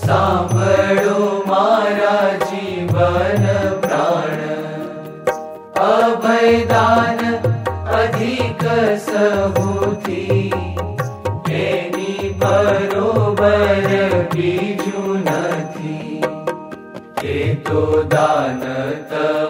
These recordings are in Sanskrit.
સાંભળો મારા જીવન પ્રાણ અભયદાન અધિક સહુથી એની બરોબર બીજું નથી એ તો દાન તમથી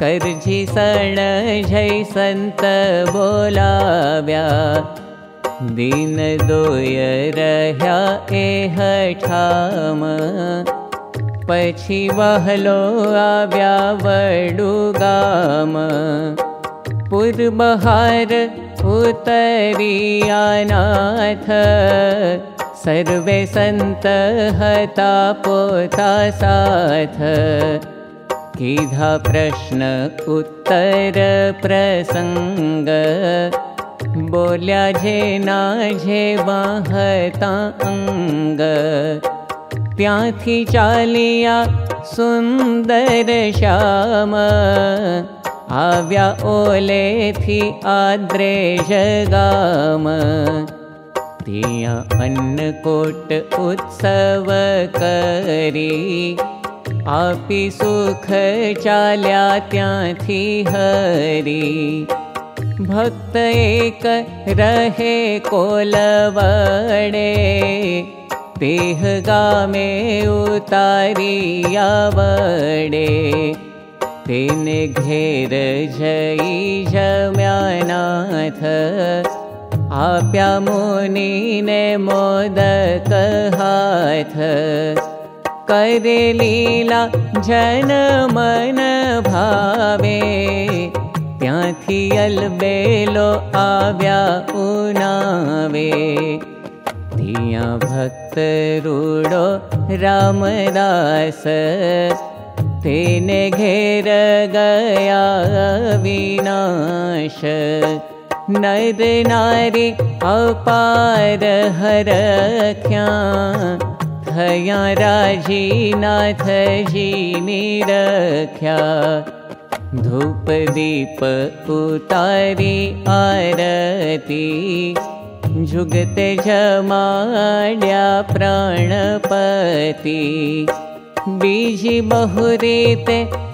करजी सण जय संत बोलाव्या। दीन सन्त बोलाव्याय ए वहलो आव्या वडु गाम। पूर्बहारतर्यानाथ सर्वे संत हता पोता साथ। कीधा प्रश्न उत्तर प्रसंग बोल्या जे ना जे वाहता अंग। त्याथी चालिया सुन्दर श्याम। आव्याले थि आद्रे जगाम तिया अन्नकोट उत्सव करी। आपि सुख चाल्या त्याथी हरी। चाल्यारि भक्ते क्रहे कोलवडे। देहगा मे उतर वडे जई जम्यानाथ। आप्या मुनि ने मोदक કરે લીલા જન મન ભાવે ત્યાંથી અલબેલો આવ્યા ઉનાવે ત્યાં ભક્ત રૂડો રામદાસ તેને ઘેર ગયા વિનાશ નર નારી અપાર હરખ્યા या राजीनाथ आरती। जुगत जमाड्या प्राणपति। बीजी बहु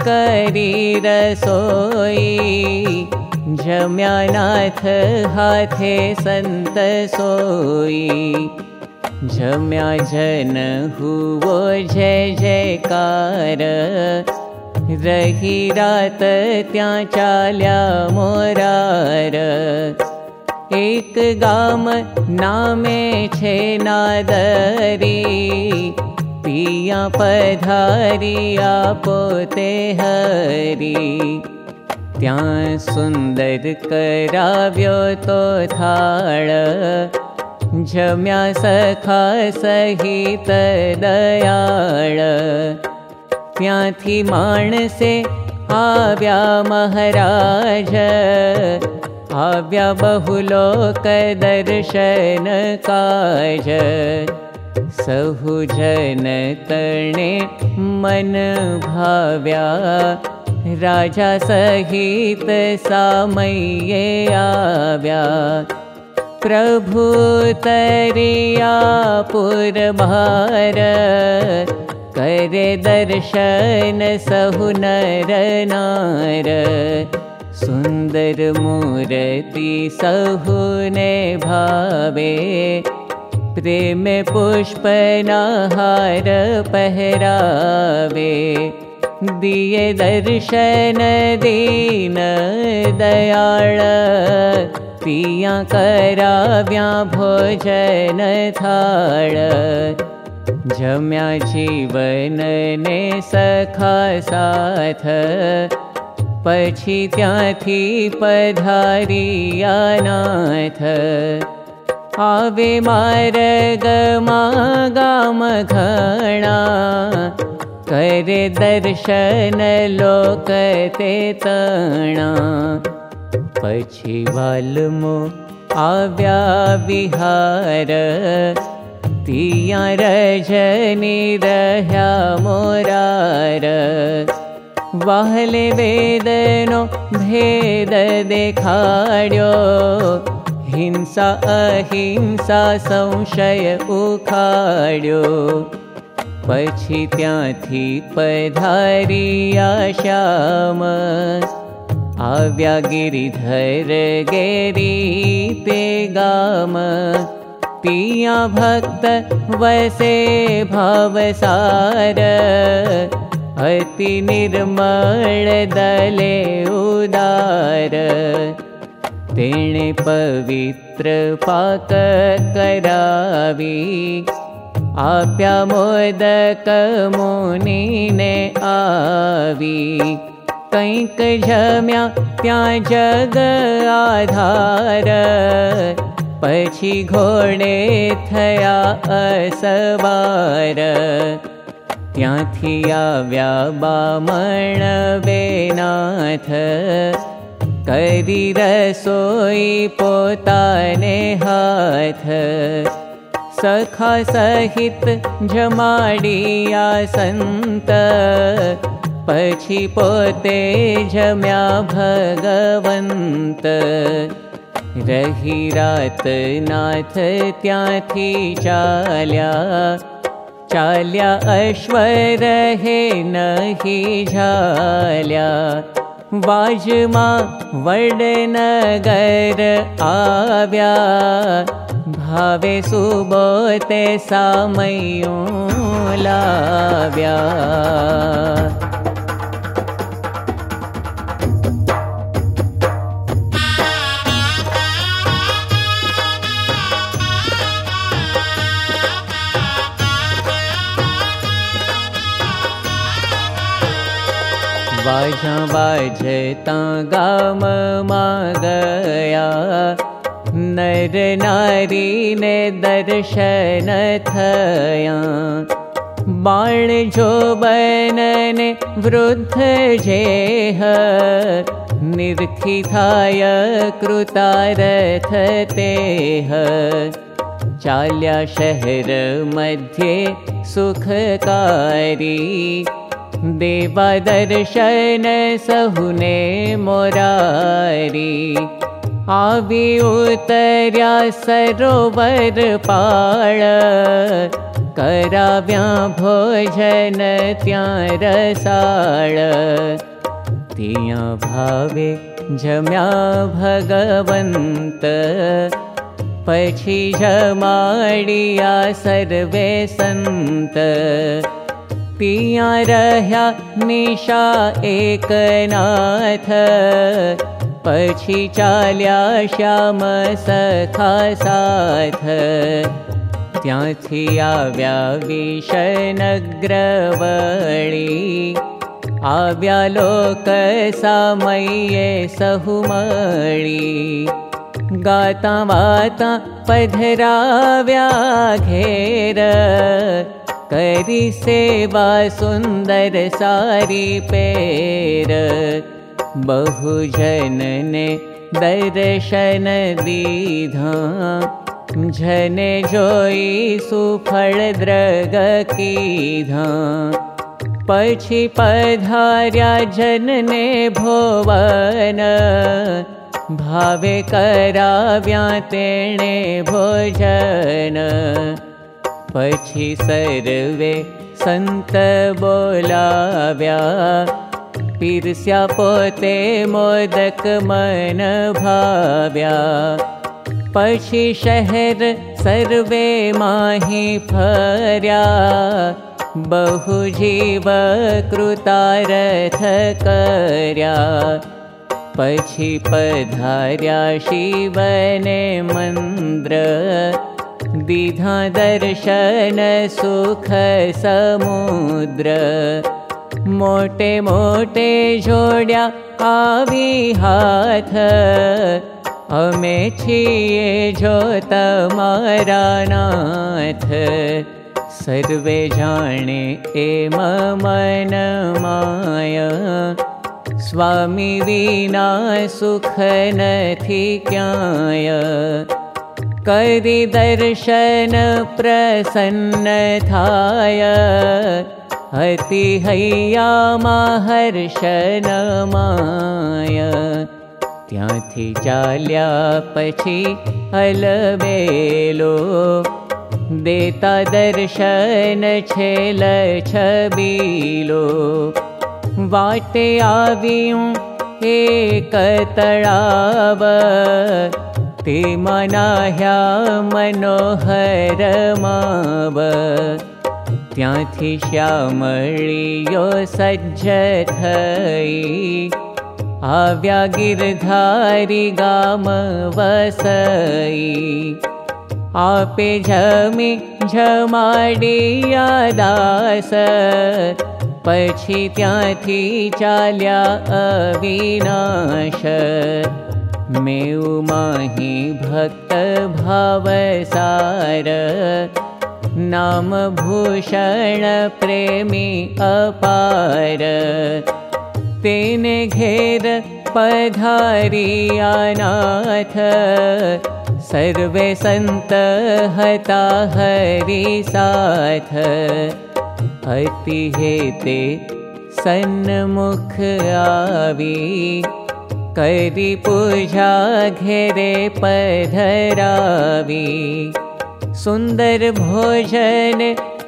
करी रसोई। जम्यानाथ हाथे संत सोई। जम्या जन हुवो जय जयकार। रही रात त्या चाल्या मोरार। एक गाम नामे छे नादरी। पिया पधारिया पोते हरी। त्या सुंदर कराव्यो तो थाळ जम्या सखा सहित दयाळ ત્યાંથી માણસે આવ્યા મહારાજ आव्या बहुलोक दर्शन काज जन तणे मन भाव्या राजा सहित सामये आव्या प्रभु तरिया पुरभार करे दर्शन सहु नर नार। सुन्दर मूर्ति सहुने भावे प्रेम पुष्पनाहार पहरावे। दिये दर्शन दीन दयाळ कराव्या भोजन थाळ। जम्या जीवन ने सखा साथ। पछी त्याथी पधारिया नाथ। आवे मार्ग गाम घणा करे दर्शन लोक ते तणा पछी वालमो आव्या विहार तिया रजनी रह्या मोरार वाहले वेदनो भेद देखाड्यो हिंसा अहिंसा संशय उखाड्यो पछी त्याथी पधारिया श्याम आव्या गिरिधर गेरी ते गाम। पिया भक्त वसे भावसार। अति निर्मल दले उदार। तेणे पवित्र पाक करावी। आप्या मोदक मुनिने आवी कैक जम्या त्या जग आधार। पछी घोड़े थया असवार। त्याथी आव्या बामण वेनाथ। करी रसोई पोताने हाथ। सखा सहित जमाडिया संत पछी पोते जम्या भगवंत रही रात अश्वर हे नहि झाल्या। वाजमा वडनगर आव्या। भावे सुबोते सामयो लाव्या बाजा बाजता गाम मा गया नर नारी ने दर्शन बाण जो बनने वृद्ध जेह। निर्थि थाय कृतारथ तेह। चाल्या शहर मध्ये सुखकारी देवा दर्शन सहुने मोरारी। आवी उतर्या सरोवर पाळ। कराव्या भोजन त्या रसाळ तिया भावे जम्या भगवंत। पछी जमाडिया सर्वे संत पिया रह्या निशा एकनाथ। पछी चाल्या श्याम सखा साथ। त्याथी आव्या विषनग्रवळी। आव्या लोक सामये सहुमळी। गाता वाता पधराव्या घेर करी सेवा सुन्दर सारी पेर। बहुजनने दर्शन दीधा जने जोई सुफल द्रग कीधा। पछी पधार्या जनने भोवन। भावे कराव्या तेणे भोजन पछी सर्वे संत बोलाव्या पीरस्या पोते मोदक मन भाव्या पछी शहर सर्वे माही फर्या बहु जीव कृतारथ कर्या पछी पधार्या शिवने मन्द्र दिधा दर्शन सुख समुद्र मोटे मोटे जोड्या आवी हाथ। अमे छिये जो तमारा नाथ। सर्वे जाने एम मन माया। स्वामी विना सुख नथी क्याय दर्शन प्रसन्न थाय अति हैया महर्शन माय। त्याथी चाल्या पछी हलबेलो देता दर्शन छेल छबीलो। वाटे तळाव ते मनाह्या मनोहर माव ત્યાંથી શ્યામળીયો સજ્જ થઈ આવ્યા ગિરધારી ગામ વસઈ આપે જમી જમાડિયા દાસ પછી ત્યાંથી ચાલ્યા અવિનાશ मेउ माहि भक्त भवसार नाम भूषण प्रेमी अपार। घेर पधारि अनाथ सर्वे साथ। हरिसाथ हेते सन्मुख आवी करि पूजा घेरे पधरावी। सुन्दर भोजन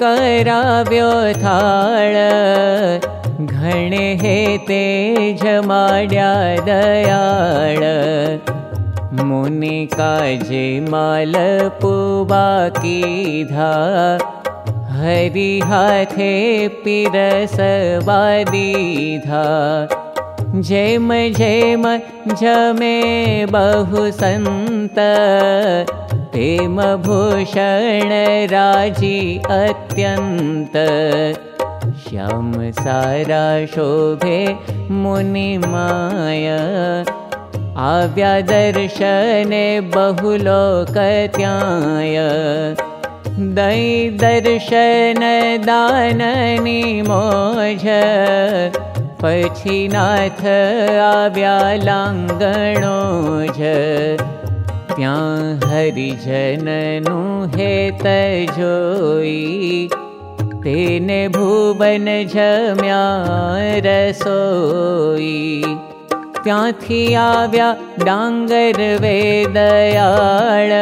कराव्यो थाळ। घणे हेते जमाड्या दयाळ। मुनि काजे माल पुबा कीधा। हरि हाथे पिरसवा दीधा जेम जेम जमे बहु संत प्रेम भूषण राजी अत्यन्त श्याम सारा शोभे मुनि माय आव्या दर्शने बहुलोकत्याय दै दर्शन दाननि मोज પછી નાથ આવ્યા લાંગણો જ ત્યાં હરિજનનું હેત જોઈ તેને ભુવન જમ્યા રસોઈ ત્યાંથી આવ્યા ડાંગર વેદયાળ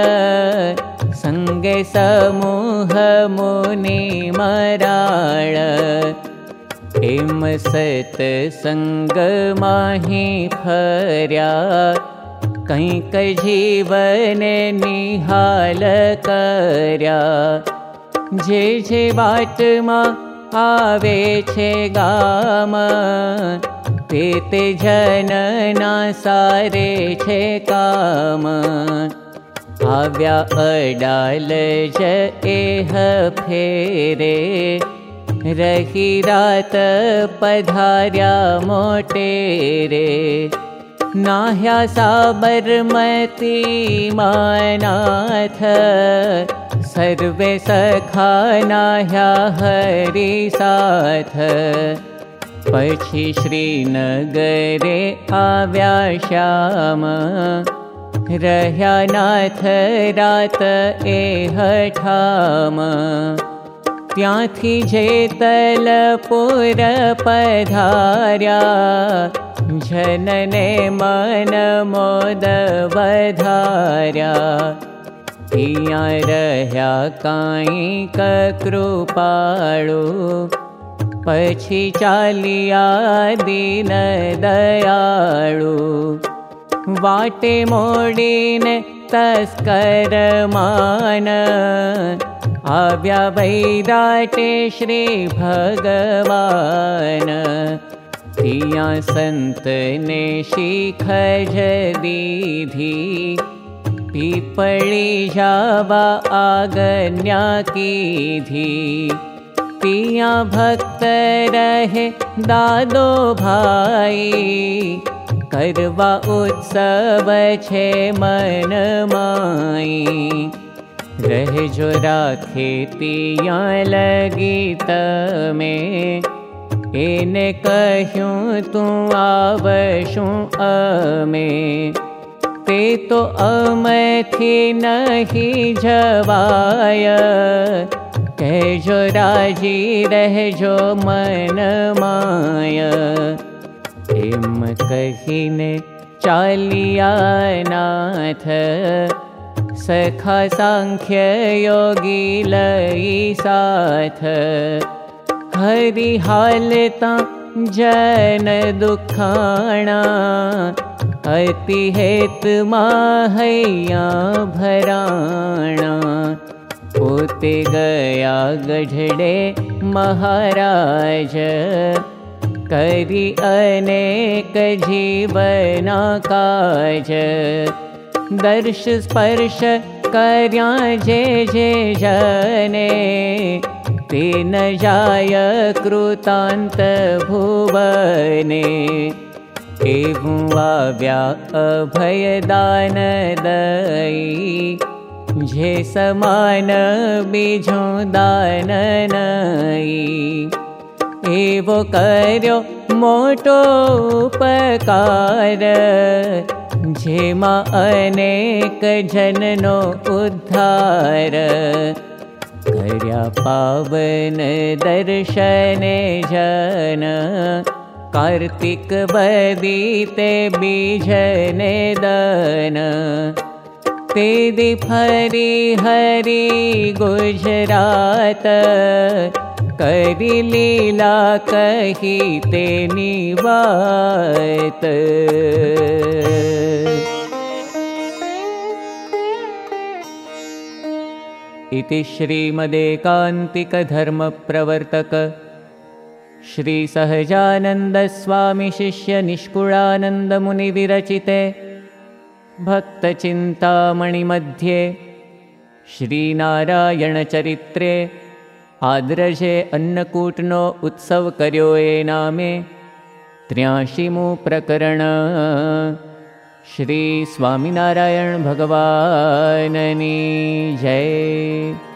સંગે સમૂહ મુનિ મરા प्रेम सत संग सङ्गमाहि फर्या। कंक जीवन निहाल कर्या। जे जे वाटमा आवे छे निहार्यात्मावे ते मीत जनना सारे छे काम। आव्या अडाल ज एह फेरे री रात पधार्या मोटेरे नाह्या साबरमती मानाथ सर्वे सखा नाह्या हरिसाथ पशी श्रीनगरे आव्या श्याम रह्या नाथ रात एहठाम त्याथी जेतल पुर पधार्या जनने मन मोद वधार्या तिया रह्या काई कृपाळु। चालिया दीन दयाळु। वाटे मोडीने तस्कर मान आव्या वैराटे श्री भगवान। तिया संत ने शिख दीधी पीपली जावा आगन्या भक्त रहे दादो भाई। करवा उत्सव छे मन माई रह जो राखे कहूँ तू आवशू अमे। ते तो अमथी नहीं जवाय। कहजो राजी रहजो मन माय। चालिया नाथ सखा सांख्य योगी साथ हरि हालता जन दुखाणा। अति हेत माहैया भराणा। पोते गया गढ़े महाराज। करी अनेक जीवना काज दर्श स्पर्श कर्या जे जे जने तेन जाय कृतान्त भुवने एवं आव्या अभयदान दई जे समान बीजो दान नई एवो कर्यो मोटो उपकार जेमा अनेक जननो उद्धार। कर्या पावन दर्शने जन। कार्तिक बदीते बीजने दन। हरि गुजरात। लीला कही तेनी बात इति श्रीमदेकान्तिकधर्मप्रवर्तक। श्रीसहजानन्दस्वामिशिष्यनिष्कुळानन्दमुनिविरचिते भक्तचिन्तामणिमध्ये श्रीनारायणचरित्रे आद्रजे अन्नकूटनो उत्सव कर्यो ए नामे त्र्याशिमु प्रकरण श्रीस्वामिनारायणभगवाननी जय